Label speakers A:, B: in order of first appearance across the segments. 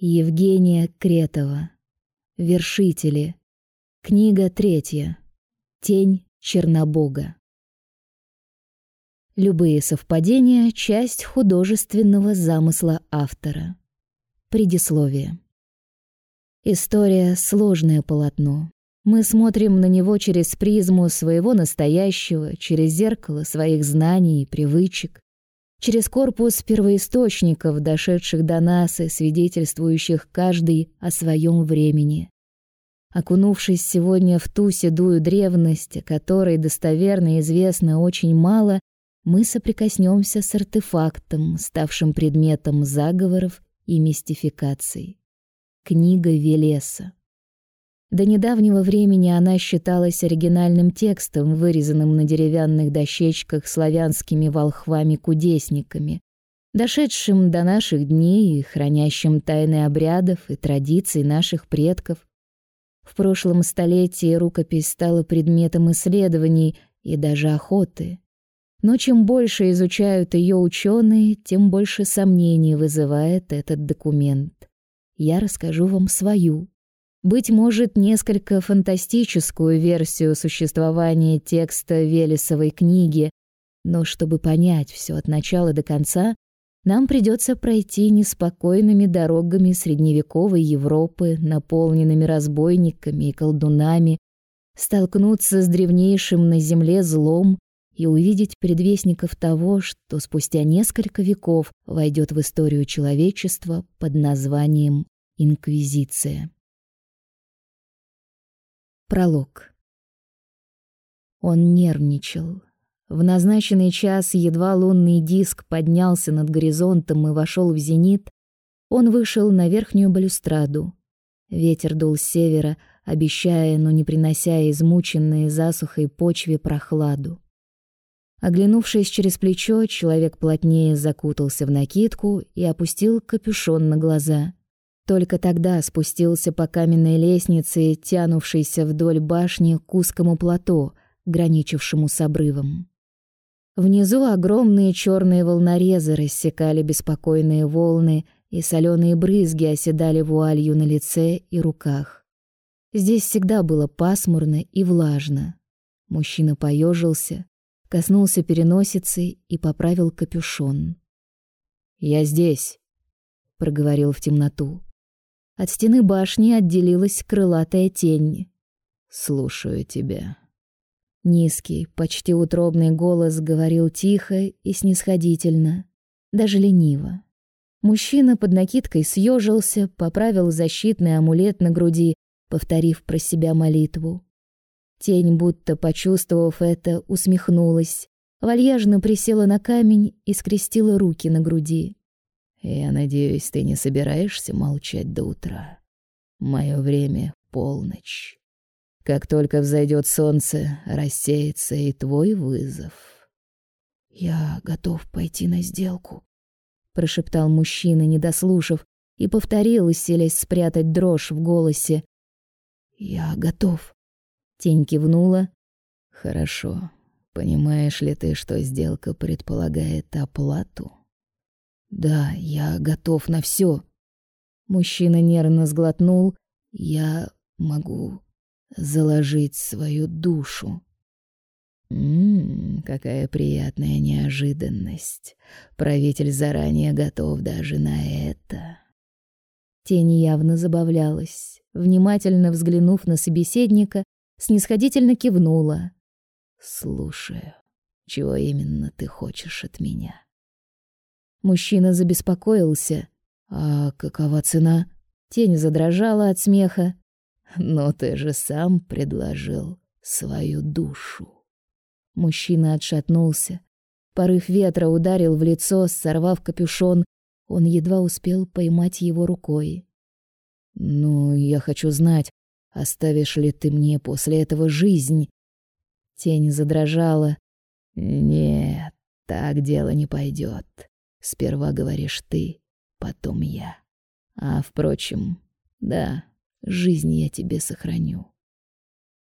A: Евгения Кретова. Вершители. Книга третья. Тень Чернобога. Любые совпадения — часть художественного замысла автора. Предисловие. История — сложное полотно. Мы смотрим на него через призму своего настоящего, через зеркало своих знаний и привычек, через корпус первоисточников, дошедших до нас и свидетельствующих каждый о своем времени. Окунувшись сегодня в ту седую древность, которой достоверно известно очень мало, мы соприкоснемся с артефактом, ставшим предметом заговоров и мистификаций. Книга Велеса. До недавнего времени она считалась оригинальным текстом, вырезанным на деревянных дощечках славянскими волхвами-кудесниками, дошедшим до наших дней и хранящим тайны обрядов и традиций наших предков. В прошлом столетии рукопись стала предметом исследований и даже охоты. Но чем больше изучают ее ученые, тем больше сомнений вызывает этот документ. Я расскажу вам свою, быть может, несколько фантастическую версию существования текста Велесовой книги, но чтобы понять все от начала до конца, нам придется пройти неспокойными дорогами средневековой Европы, наполненными разбойниками и колдунами, столкнуться с древнейшим на земле злом и увидеть предвестников того, что спустя несколько веков войдет в историю человечества под названием Инквизиция. Пролог. Он нервничал. В назначенный час едва лунный диск поднялся над горизонтом и вошел в зенит, он вышел на верхнюю балюстраду. Ветер дул с севера, обещая, но не принося измученной засухой почве прохладу. Оглянувшись через плечо, человек плотнее закутался в накидку и опустил капюшон на глаза. Только тогда спустился по каменной лестнице, тянувшейся вдоль башни к узкому плато, граничившему с обрывом. Внизу огромные черные волнорезы рассекали беспокойные волны, и соленые брызги оседали вуалью на лице и руках. Здесь всегда было пасмурно и влажно. Мужчина поежился, коснулся переносицы и поправил капюшон. "Я здесь", проговорил в темноту. От стены башни отделилась крылатая тень. «Слушаю тебя». Низкий, почти утробный голос говорил тихо и снисходительно, даже лениво. Мужчина под накидкой съежился, поправил защитный амулет на груди, повторив про себя молитву. Тень, будто почувствовав это, усмехнулась, вальяжно присела на камень и скрестила руки на груди. Я надеюсь, ты не собираешься молчать до утра. Мое время — полночь. Как только взойдет солнце, рассеется и твой вызов. Я готов пойти на сделку, прошептал мужчина, не дослушав, и повторил, селись спрятать дрожь в голосе. Я готов. Тень кивнула. Хорошо. Понимаешь ли ты, что сделка предполагает оплату? Да, я готов на все. Мужчина нервно сглотнул. Я могу заложить свою душу. Ммм, какая приятная неожиданность. Правитель заранее готов даже на это. Тень явно забавлялась. Внимательно взглянув на собеседника, снисходительно кивнула. «Слушаю, чего именно ты хочешь от меня?» Мужчина забеспокоился. «А какова цена?» Тень задрожала от смеха. «Но ты же сам предложил свою душу». Мужчина отшатнулся. Порыв ветра ударил в лицо, сорвав капюшон. Он едва успел поймать его рукой. «Ну, я хочу знать, оставишь ли ты мне после этого жизнь?» Тень задрожала. «Нет, так дело не пойдет. Сперва говоришь ты, потом я. А, впрочем, да, жизнь я тебе сохраню.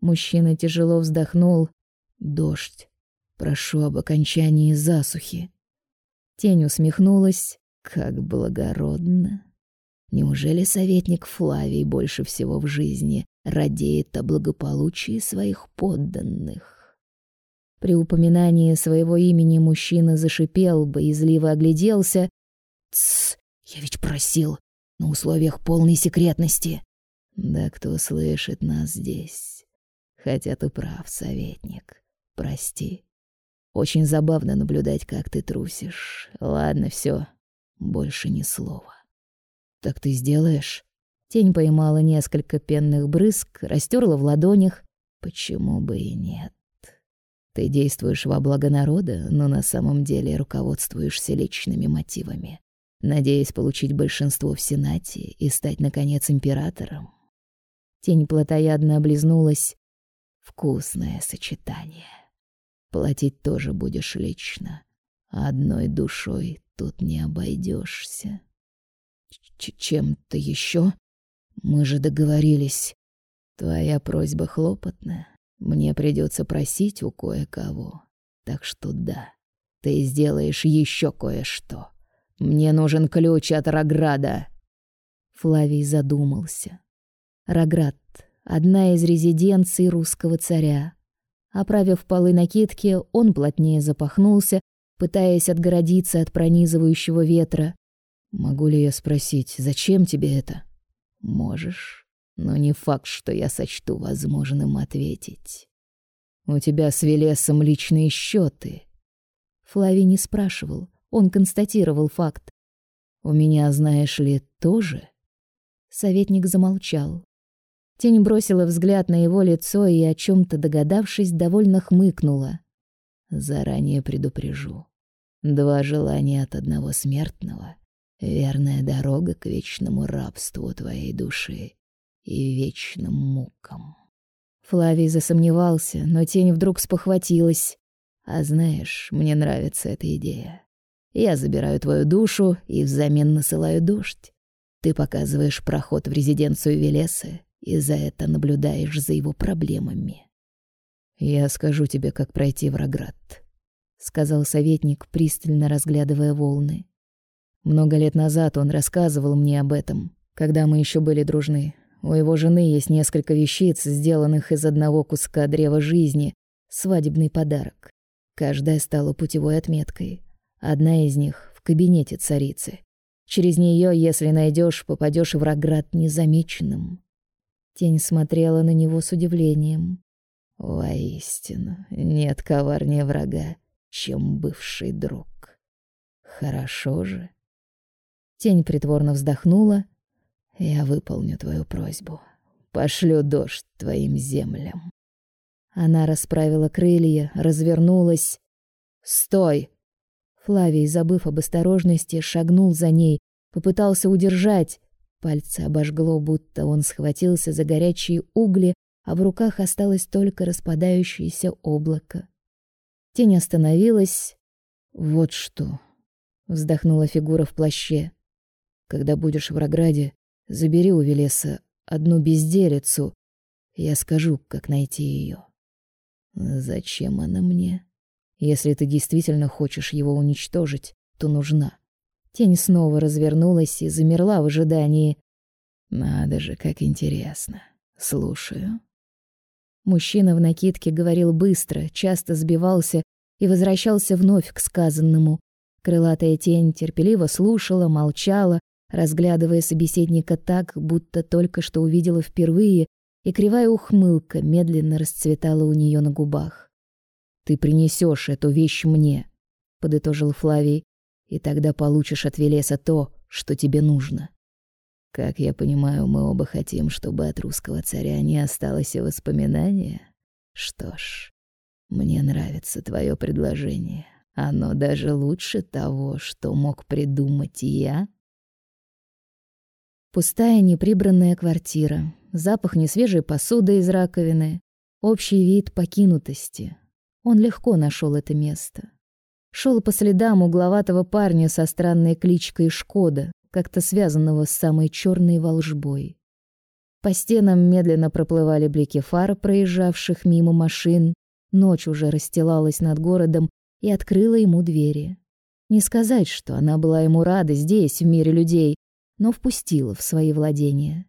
A: Мужчина тяжело вздохнул. Дождь. Прошу об окончании засухи. Тень усмехнулась. Как благородно.
B: Неужели советник Флавий больше всего в жизни радеет о благополучии своих подданных?
A: При упоминании своего имени мужчина зашипел, боязливо огляделся.
B: «Тссс, я ведь просил, на условиях полной секретности». «Да кто слышит нас здесь? Хотя ты прав, советник. Прости. Очень забавно наблюдать, как ты трусишь. Ладно, все, больше ни слова». «Так ты сделаешь?» Тень поймала несколько пенных брызг, растерла в ладонях. «Почему бы и нет?» Ты действуешь во благо народа, но на самом деле руководствуешься личными мотивами, надеясь получить большинство в Сенате и стать, наконец, императором. Тень плотоядно облизнулась. Вкусное сочетание. Платить тоже будешь лично. Одной душой тут не обойдешься. Чем-то еще? Мы же договорились. Твоя просьба хлопотная. Мне придется просить у кое-кого. Так что да, ты сделаешь еще кое-что. Мне нужен ключ от Рограда. Флавий задумался. Роград — одна из резиденций русского царя. Оправив полы накидки, он плотнее запахнулся, пытаясь отгородиться от пронизывающего ветра. «Могу ли я спросить, зачем тебе это?» «Можешь но не факт, что я сочту возможным ответить. У тебя с Велесом личные счеты. Флави не спрашивал, он констатировал факт. У меня, знаешь ли, тоже. Советник замолчал. Тень бросила взгляд на его лицо и, о чем то догадавшись, довольно хмыкнула. Заранее предупрежу. Два желания от одного смертного — верная дорога к вечному рабству твоей души и вечным мукам. Флавий засомневался, но тень вдруг спохватилась. А знаешь, мне нравится эта идея. Я забираю твою душу и взамен насылаю дождь. Ты показываешь проход в резиденцию Велеса и за это наблюдаешь за его проблемами. Я скажу тебе, как пройти в Роград, сказал советник, пристально разглядывая волны. Много лет назад он рассказывал мне об этом, когда мы еще были дружны. У его жены есть несколько вещиц, сделанных из одного куска древа жизни, свадебный подарок. Каждая стала путевой отметкой. Одна из них в кабинете царицы. Через нее, если найдешь, попадешь в Роград незамеченным. Тень смотрела на него с удивлением. Воистину, нет коварнее врага, чем бывший друг. Хорошо же. Тень притворно вздохнула, я выполню твою просьбу. Пошлю дождь твоим землям. Она расправила крылья, развернулась. Стой. Флавий, забыв об осторожности, шагнул за ней, попытался удержать. Пальцы обожгло, будто он схватился за горячие угли, а в руках осталось только распадающееся облако. Тень остановилась. Вот что, вздохнула фигура в плаще. Когда будешь в Рограде, Забери у Велеса одну безделицу. Я скажу, как найти ее. Зачем она мне? Если ты действительно хочешь его уничтожить, то нужна. Тень снова развернулась и замерла в ожидании. Надо же, как интересно. Слушаю. Мужчина в накидке говорил быстро, часто сбивался и возвращался вновь к сказанному. Крылатая тень терпеливо слушала, молчала, разглядывая собеседника так, будто только что увидела впервые, и кривая ухмылка медленно расцветала у нее на губах. «Ты принесешь эту вещь мне», — подытожил Флавий, «и тогда получишь от Велеса то, что тебе нужно». Как я понимаю, мы оба хотим, чтобы от русского царя не осталось и воспоминания. Что ж, мне нравится твое предложение. Оно даже лучше того, что мог придумать я Пустая неприбранная квартира, запах несвежей посуды из раковины, общий вид покинутости. Он легко нашел это место. Шел по следам угловатого парня со странной кличкой Шкода, как-то связанного с самой черной волжбой. По стенам медленно проплывали блики фар, проезжавших мимо машин. Ночь уже расстилалась над городом и открыла ему двери. Не сказать, что она была ему рада здесь, в мире людей,
A: но впустила в свои владения.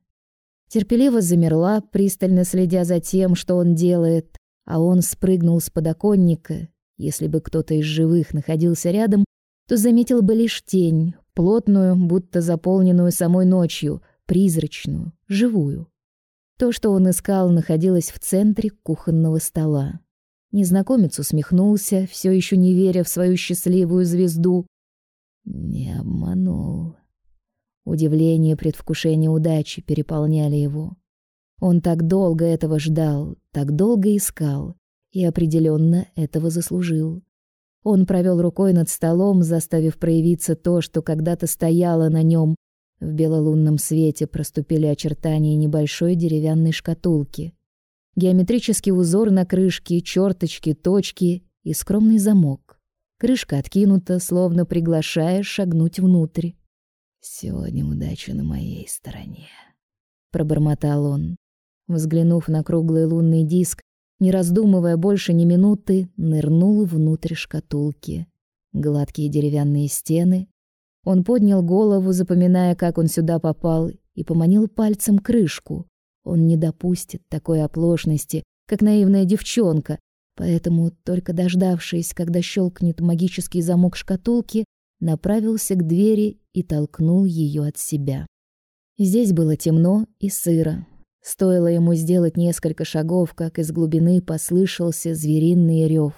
A: Терпеливо замерла, пристально следя за тем, что он делает, а он спрыгнул с подоконника. Если бы кто-то из живых находился рядом, то заметил бы лишь тень, плотную, будто заполненную самой ночью, призрачную, живую. То, что он искал, находилось в центре кухонного стола. Незнакомец усмехнулся, все еще не веря в свою счастливую звезду. Не обманул. Удивление и предвкушение удачи переполняли его. Он так долго этого ждал, так долго искал и определенно этого заслужил. Он провел рукой над столом, заставив проявиться то, что когда-то стояло на нем. В белолунном свете проступили очертания небольшой деревянной шкатулки. Геометрический узор на крышке, черточки, точки и скромный замок. Крышка откинута, словно приглашая шагнуть внутрь. Сегодня удача на моей стороне, пробормотал он. Взглянув на круглый лунный диск, не раздумывая больше ни минуты, нырнул внутрь шкатулки. Гладкие деревянные стены. Он поднял голову, запоминая, как он сюда попал, и поманил пальцем крышку. Он не допустит такой оплошности, как наивная девчонка, поэтому, только дождавшись, когда щелкнет магический замок шкатулки, направился к двери и толкнул ее от себя. Здесь было темно и сыро. Стоило ему сделать несколько шагов, как из глубины послышался звериный рев.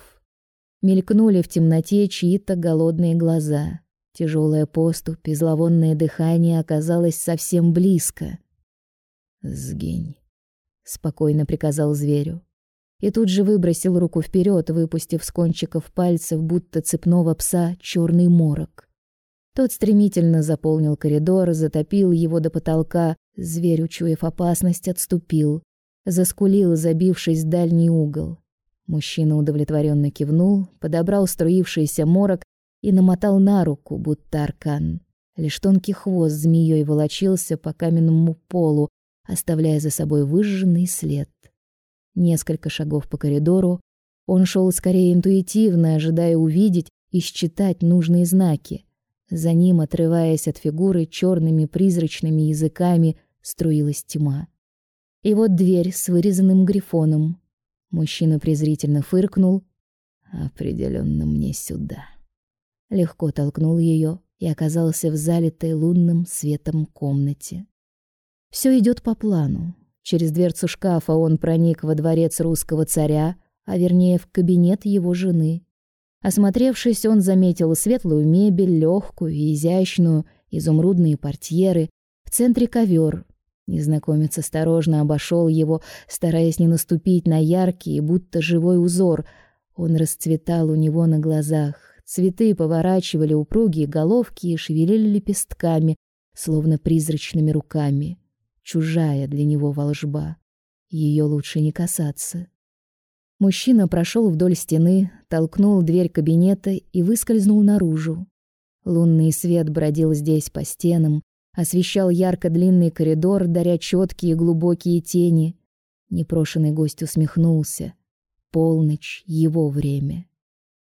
A: Мелькнули в темноте чьи-то голодные глаза. Тяжелая поступь и зловонное дыхание оказалось совсем близко. «Сгинь», — спокойно приказал зверю. И тут же выбросил руку вперед, выпустив с кончиков пальцев, будто цепного пса, черный морок. Тот стремительно заполнил коридор, затопил его до потолка. Зверь, учуяв опасность, отступил, заскулил, забившись в дальний угол. Мужчина удовлетворенно кивнул, подобрал струившийся морок и намотал на руку, будто аркан. Лишь тонкий хвост змеей волочился по каменному полу, оставляя за собой выжженный след. Несколько шагов по коридору он шел скорее интуитивно, ожидая увидеть и считать нужные знаки. За ним, отрываясь от фигуры черными призрачными языками, струилась тьма. И вот дверь с вырезанным грифоном. Мужчина презрительно фыркнул. Определенно мне сюда. Легко толкнул ее и оказался в залитой лунным светом комнате. Все идет по плану. Через дверцу шкафа он проник во дворец русского царя, а вернее в кабинет его жены. Осмотревшись, он заметил светлую мебель, легкую и изящную, изумрудные портьеры, в центре ковер. Незнакомец осторожно обошел его, стараясь не наступить на яркий, будто живой узор. Он расцветал у него на глазах. Цветы поворачивали упругие головки и шевелили лепестками, словно призрачными руками. Чужая для него волжба. Ее лучше не касаться. Мужчина прошел вдоль стены, толкнул дверь кабинета и выскользнул наружу. Лунный свет бродил здесь по стенам, освещал ярко длинный коридор, даря четкие глубокие тени. Непрошенный гость усмехнулся. Полночь — его время.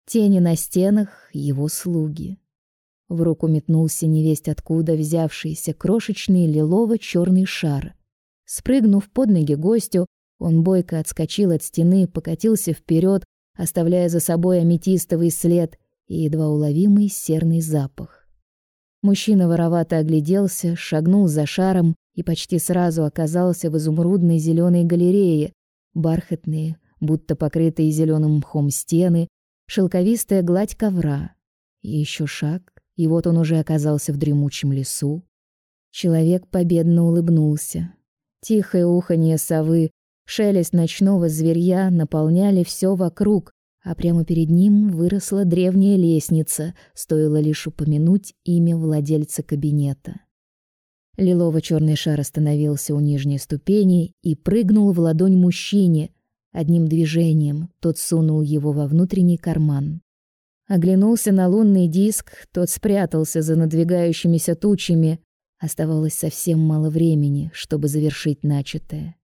A: Тени на стенах — его слуги. В руку метнулся невесть откуда взявшийся крошечный лилово черный шар. Спрыгнув под ноги гостю, он бойко отскочил от стены, покатился вперед, оставляя за собой аметистовый след и едва уловимый серный запах. Мужчина воровато огляделся, шагнул за шаром и почти сразу оказался в изумрудной зеленой галерее. Бархатные, будто покрытые зеленым мхом стены, шелковистая гладь ковра. Еще шаг, и вот он уже оказался в дремучем лесу. Человек победно улыбнулся. Тихое уханье совы Шелест ночного зверья наполняли все вокруг, а прямо перед ним выросла древняя лестница, стоило лишь упомянуть имя владельца кабинета. лилово черный шар остановился у нижней ступени и прыгнул в ладонь мужчине. Одним движением тот сунул его во внутренний карман. Оглянулся на лунный диск, тот спрятался за надвигающимися тучами. Оставалось совсем мало времени, чтобы завершить начатое.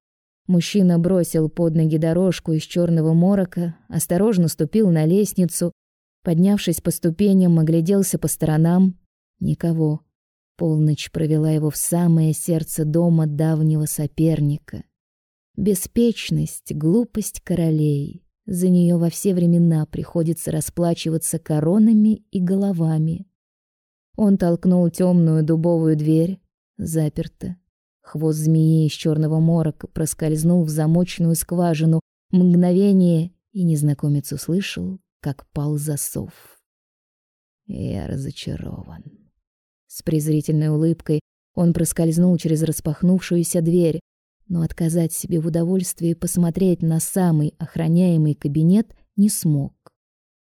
A: Мужчина бросил под ноги дорожку из черного морока, осторожно ступил на лестницу, поднявшись по ступеням, огляделся по сторонам. Никого. Полночь провела его в самое сердце дома давнего соперника. Беспечность, глупость королей. За нее во все времена приходится расплачиваться коронами и головами. Он толкнул темную дубовую дверь, заперта. Хвост змеи из черного морока проскользнул в замочную скважину. Мгновение, и незнакомец услышал, как пал засов. Я разочарован. С презрительной улыбкой он проскользнул через распахнувшуюся дверь, но отказать себе в удовольствии посмотреть на самый охраняемый кабинет не смог.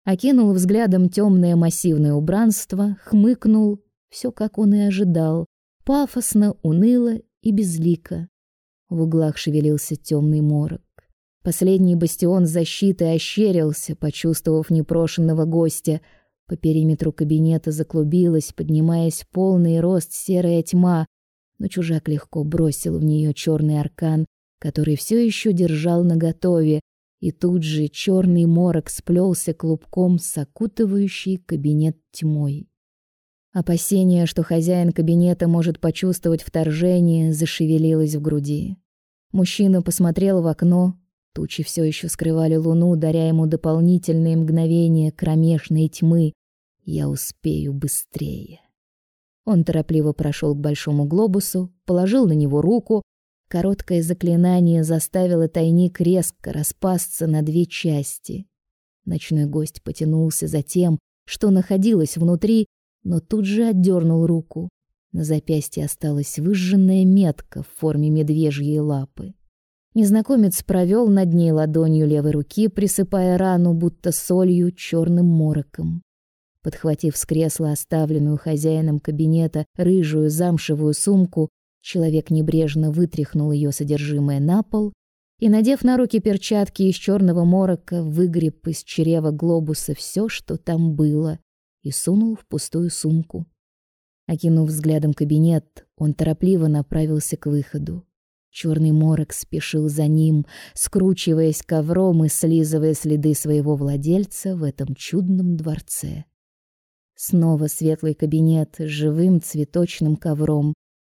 A: Окинул взглядом темное массивное убранство, хмыкнул, все как он и ожидал, пафосно, уныло и безлико. В углах шевелился темный морок. Последний бастион защиты ощерился, почувствовав непрошенного гостя. По периметру кабинета заклубилась, поднимаясь в полный рост серая тьма, но чужак легко бросил в нее черный аркан, который все еще держал наготове, и тут же черный морок сплелся клубком с окутывающей кабинет тьмой. Опасение, что хозяин кабинета может почувствовать вторжение, зашевелилось в груди. Мужчина посмотрел в окно. Тучи все еще скрывали луну, даря ему дополнительные мгновения кромешной тьмы. Я успею быстрее. Он торопливо прошел к большому глобусу, положил на него руку. Короткое заклинание заставило тайник резко распасться на две части. Ночной гость потянулся за тем, что находилось внутри, но тут же отдернул руку. На запястье осталась выжженная метка в форме медвежьей лапы. Незнакомец провел над ней ладонью левой руки, присыпая рану будто солью черным мороком. Подхватив с кресла оставленную хозяином кабинета рыжую замшевую сумку, человек небрежно вытряхнул ее содержимое на пол и, надев на руки перчатки из черного морока, выгреб из чрева глобуса все, что там было, и сунул в пустую сумку. Окинув взглядом кабинет, он торопливо направился к выходу. Черный морок спешил за ним, скручиваясь ковром и слизывая следы своего владельца в этом чудном дворце. Снова светлый кабинет с живым цветочным ковром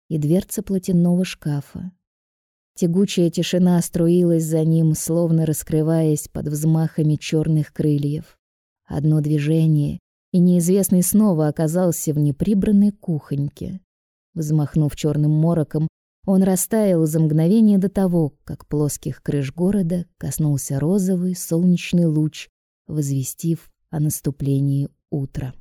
A: и дверца платяного шкафа. Тягучая тишина струилась за ним, словно раскрываясь под взмахами черных крыльев. Одно движение, и неизвестный снова оказался в неприбранной кухоньке. Взмахнув черным мороком, он растаял за мгновение до того, как плоских крыш города коснулся розовый солнечный луч, возвестив о наступлении утра.